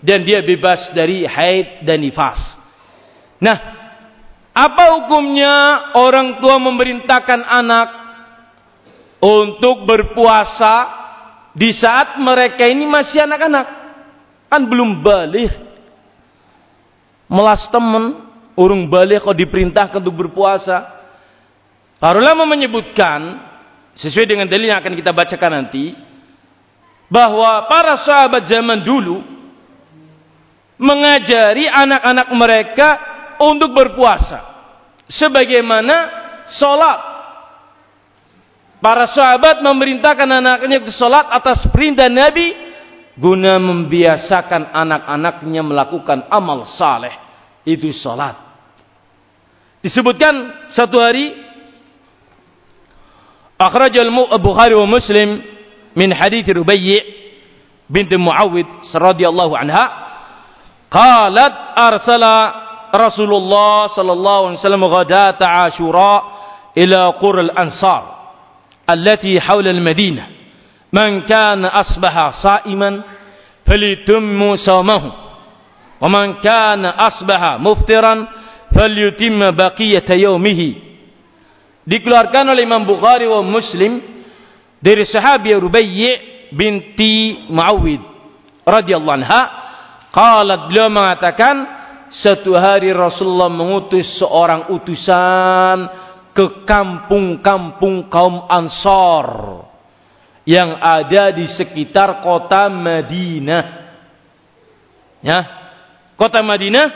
Speaker 1: dan dia bebas dari haid dan nifas. Nah, apa hukumnya orang tua memerintahkan anak untuk berpuasa di saat mereka ini masih anak-anak? Kan belum balik. Melas temen, urung balik kok diperintahkan untuk berpuasa. Para ulama menyebutkan, sesuai dengan dalil yang akan kita bacakan nanti, bahwa para sahabat zaman dulu mengajari anak-anak mereka untuk berpuasa. Sebagaimana sholat. Para sahabat memerintahkan anaknya ke sholat atas perintah Nabi. Guna membiasakan anak-anaknya melakukan amal saleh. Itu sholat. Disebutkan satu hari. Akhrajal Bukhari wa Muslim min hadith Rubayyi binti Muawid radhiyallahu anha qalat arsala رسول الله صلى الله عليه وسلم غداة عاشوراء إلى قرى الأنصار التي حول المدينة من كان أصبح صائما فليتم صومه ومن كان أصبح مفطرا فليتم بقية يومه. Dikeluarkan oleh Imam Bukhari wa Muslim dari sahabat Rubayyi binti Muawid radhiyallahu anha qalat beliau mengatakan Satu hari Rasulullah mengutus seorang utusan ke kampung-kampung kaum Ansor yang ada di sekitar kota Madinah. Ya. Kota Madinah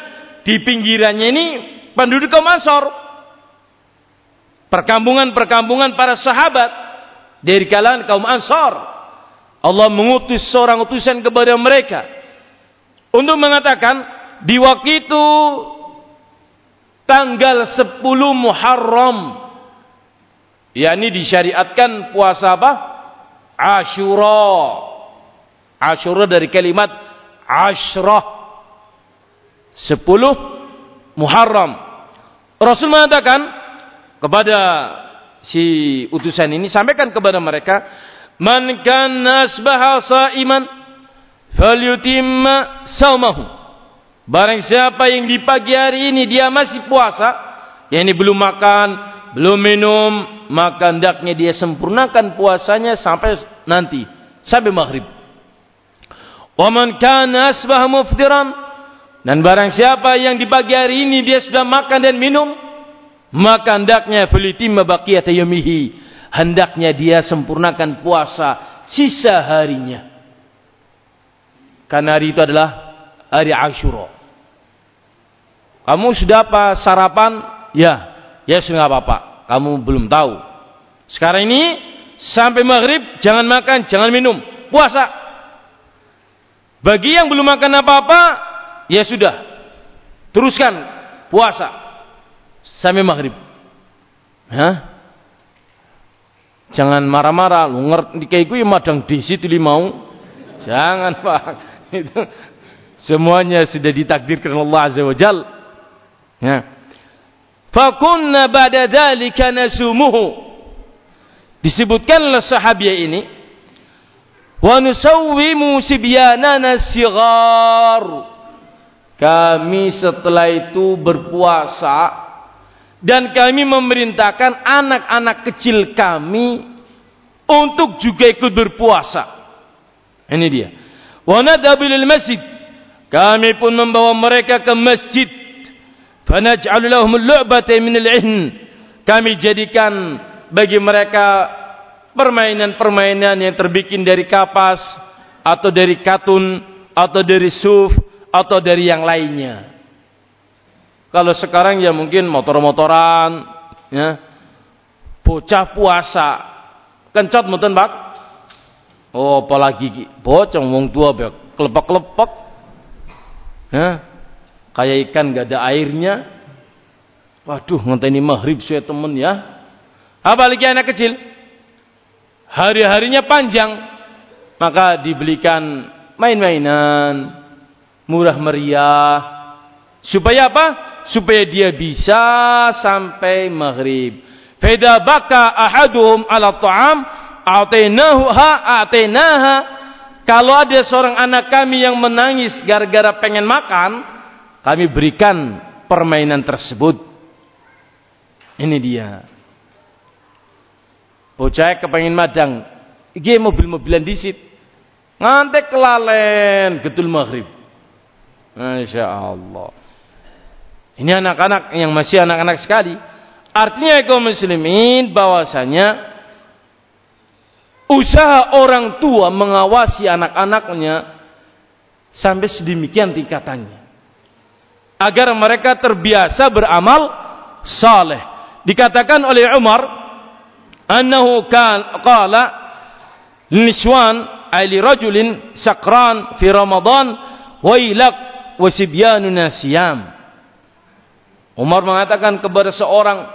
Speaker 1: di pinggirannya ini penduduk kaum Ansor. Perkampungan-perkampungan para sahabat dari kalangan kaum Ansor. Allah mengutus seorang utusan kepada mereka untuk mengatakan di waktu itu tanggal 10 Muharram yakni disyariatkan puasa apa? Ashura. Ashura dari kalimat ashrah. 10 Muharram. Rasul mengatakan kepada si utusan ini sampaikan kepada mereka, "Man kana asbaha sa'iman falyutimma saumahu." Barang siapa yang di pagi hari ini dia masih puasa, yang ini belum makan, belum minum, maka hendaknya dia sempurnakan puasanya sampai nanti, sampai maghrib. Wa man kana asbah muftiran dan barang siapa yang di pagi hari ini dia sudah makan dan minum, maka hendaknya filitimma baqiyata yaumihi. Hendaknya dia sempurnakan puasa sisa harinya. Karena hari itu adalah hari Ashura. Kamu sudah apa sarapan? Ya, ya sudah apa-apa. Kamu belum tahu. Sekarang ini sampai maghrib jangan makan, jangan minum, puasa. Bagi yang belum makan apa-apa, ya sudah, teruskan puasa sampai maghrib. Hah? Jangan marah-marah, lu ngerti kayak gue madang desi tuh mau. Jangan <laughs> Pak. Itu semuanya sudah ditakdirkan Allah Azza wa Jal. Ya. Fakunna ba'da dzalika nasumuhu. Disebutkanlah sahabiah ini wa nusawwimu sibyanana sighar. Kami setelah itu berpuasa dan kami memerintahkan anak-anak kecil kami untuk juga ikut berpuasa. Ini dia. Wa nadabil masjid. Kami pun membawa mereka ke masjid. Fanaj'alu lahum min. Kami jadikan bagi mereka permainan-permainan yang terbikin dari kapas atau dari katun atau dari suf atau dari yang lainnya. Kalau sekarang ya mungkin motor-motoran, ya. Bocah puasa. Kencot mboten, Pak? Oh, apalagi bocah wong tua be kelepek-kelepek. Ya. Kayak ikan gak ada airnya. Waduh, ngenteni maghrib saya temen ya. Apalagi anak kecil. Hari-harinya panjang. Maka dibelikan main-mainan. Murah meriah. Supaya apa? Supaya dia bisa sampai maghrib. Feda baka ahaduhum ala ta'am atainahu ha atainaha kalau ada seorang anak kami yang menangis gara-gara pengen makan, kami berikan permainan tersebut. Ini dia. Bocah kepengen madang, iki mobil-mobilan disit. Ngantek kelalen getul maghrib. Masya Allah. Ini anak-anak yang masih anak-anak sekali. Artinya kaum muslimin bahwasanya usaha orang tua mengawasi anak-anaknya sampai sedemikian tingkatannya. Agar mereka terbiasa beramal saleh. Dikatakan oleh Umar annahu kan qala niswan ali rajulin sakran fi ramadan wailak wa sibyanuna siyam Umar mengatakan kepada seorang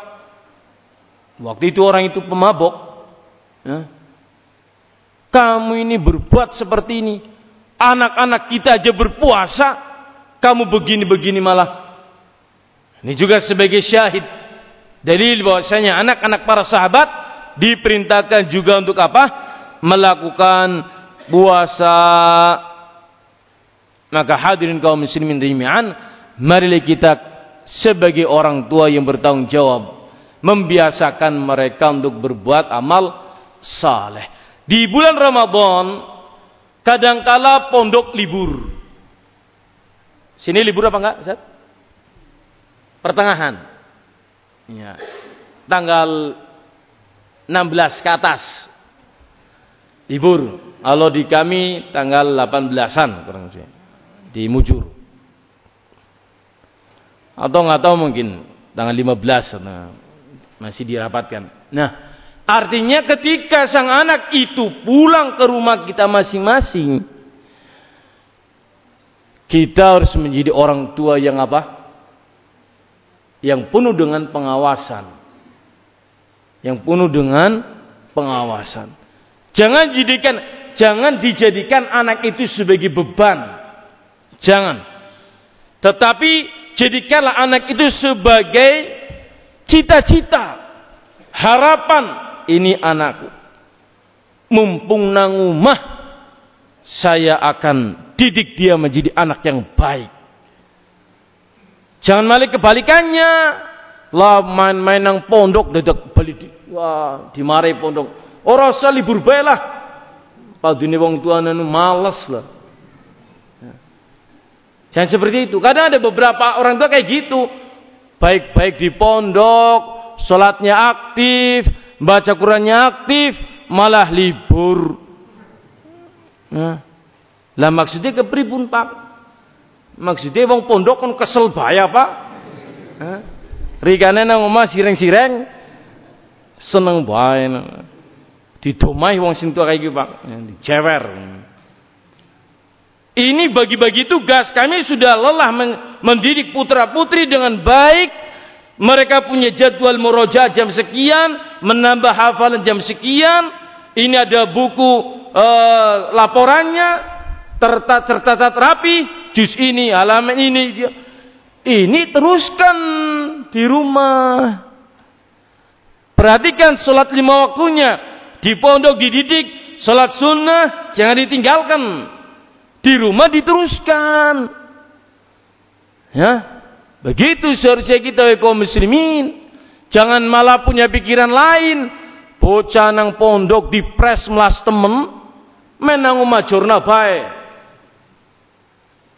Speaker 1: waktu itu orang itu pemabok ya, kamu ini berbuat seperti ini anak-anak kita aja berpuasa kamu begini-begini malah. Ini juga sebagai syahid. Dalil bahwasanya anak-anak para sahabat diperintahkan juga untuk apa? Melakukan puasa. Maka hadirin kaum muslimin jami'an marilah kita sebagai orang tua yang bertanggung jawab membiasakan mereka untuk berbuat amal saleh. Di bulan Ramadan kadangkala pondok libur. Sini libur apa enggak, Ustaz? Pertengahan. Ya. Tanggal 16 ke atas. Libur. Kalau di kami tanggal 18-an kurang lebih. Di Mujur atau nggak tahu mungkin tanggal 15 nah, masih dirapatkan. Nah, artinya ketika sang anak itu pulang ke rumah kita masing-masing, kita harus menjadi orang tua yang apa? Yang penuh dengan pengawasan. Yang penuh dengan pengawasan. Jangan jadikan jangan dijadikan anak itu sebagai beban. Jangan. Tetapi jadikanlah anak itu sebagai cita-cita, harapan. Ini anakku. Mumpung nangumah, saya akan didik dia menjadi anak yang baik. Jangan malah kebalikannya. Lah main-main nang pondok dadak bali di, wah dimarahi pondok. Ora usah libur bae lah. Padune wong males lah. Jangan seperti itu. Kadang ada beberapa orang tua kayak gitu. Baik-baik di pondok, sholatnya aktif, baca Qurannya aktif, malah libur. Nah, lah maksudnya kepribun pak? Maksudnya wong pondok kan kesel bahaya pak? Rikane nang omah sireng-sireng seneng bae. Didomai wong sing tua kayak gitu pak, dicewer. Ini bagi-bagi tugas. Kami sudah lelah mendidik putra-putri dengan baik. Mereka punya jadwal murojaah jam sekian, menambah hafalan jam sekian. Ini ada buku uh, laporannya, tercatat rapi, juz ini, halaman ini. Ini teruskan di rumah. Perhatikan sholat lima waktunya. Di pondok dididik. Sholat sunnah jangan ditinggalkan. Di rumah diteruskan. Ya. Begitu seharusnya kita kaum muslimin. Jangan malah punya pikiran lain. Bocah nang pondok di pres melas temen. Menang umajurna baik.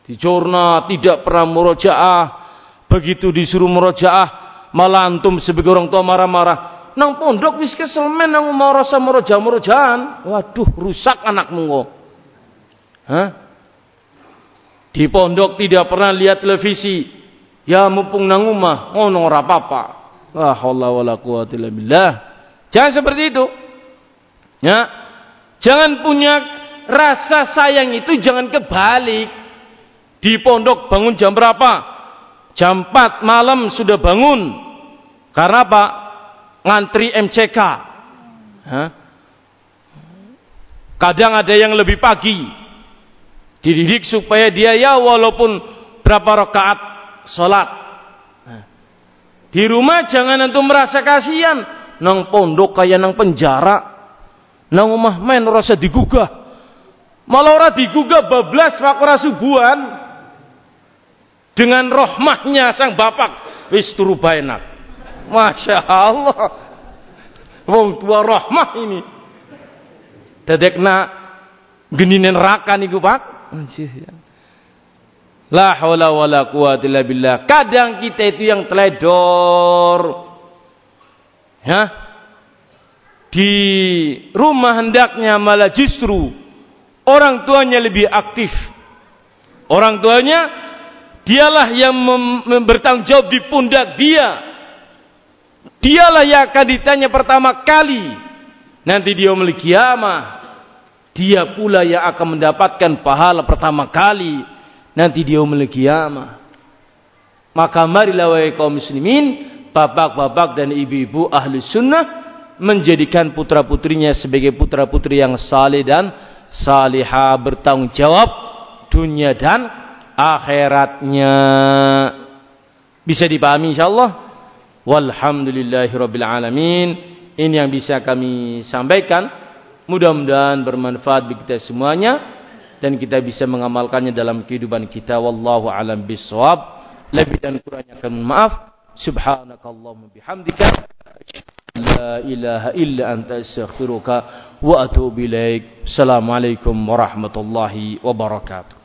Speaker 1: Dicorna tidak pernah murojaah. Begitu disuruh murojaah, malah antum sebagai orang tua marah-marah. Nang pondok wis kesel men nang rasa murojaah murojaan. Waduh, rusak anakmu. Hah? Di pondok tidak pernah lihat televisi. Ya mumpung nang rumah, ngono ora apa-apa. La haula wala illa billah. Jangan seperti itu. Ya. Jangan punya rasa sayang itu jangan kebalik. Di pondok bangun jam berapa? Jam 4 malam sudah bangun. Karena apa? Ngantri MCK. Hah? Kadang ada yang lebih pagi. Dididik supaya dia ya walaupun berapa rakaat sholat. Di rumah jangan antum merasa kasihan. Nang pondok kayak nang penjara. Nang rumah main rasa digugah. Malah orang digugah bablas makura subuhan dengan rohmahnya sang bapak wis turu enak Masya Allah wong tua rohmah ini dadekna geninen neraka niku Pak La haula wala quwata illa billah. Kadang kita itu yang teledor. Ya. Di rumah hendaknya malah justru orang tuanya lebih aktif. Orang tuanya Dialah yang bertanggung jawab di pundak dia. Dialah yang akan ditanya pertama kali. Nanti dia memiliki kiamah. Dia pula yang akan mendapatkan pahala pertama kali. Nanti dia memiliki kiamah. Maka marilah wahai kaum muslimin, bapak-bapak dan ibu-ibu ahli sunnah menjadikan putra-putrinya sebagai putra-putri yang saleh dan salihah bertanggung jawab dunia dan akhiratnya. Bisa dipahami insyaallah. Walhamdulillahirabbil alamin. Ini yang bisa kami sampaikan. Mudah-mudahan bermanfaat bagi kita semuanya dan kita bisa mengamalkannya dalam kehidupan kita. Wallahu alam bisawab. Lebih dan kurangnya akan maaf. Subhanakallahumma bihamdika la ilaha illa anta astaghfiruka wa atubu ilaik. Assalamualaikum warahmatullahi wabarakatuh.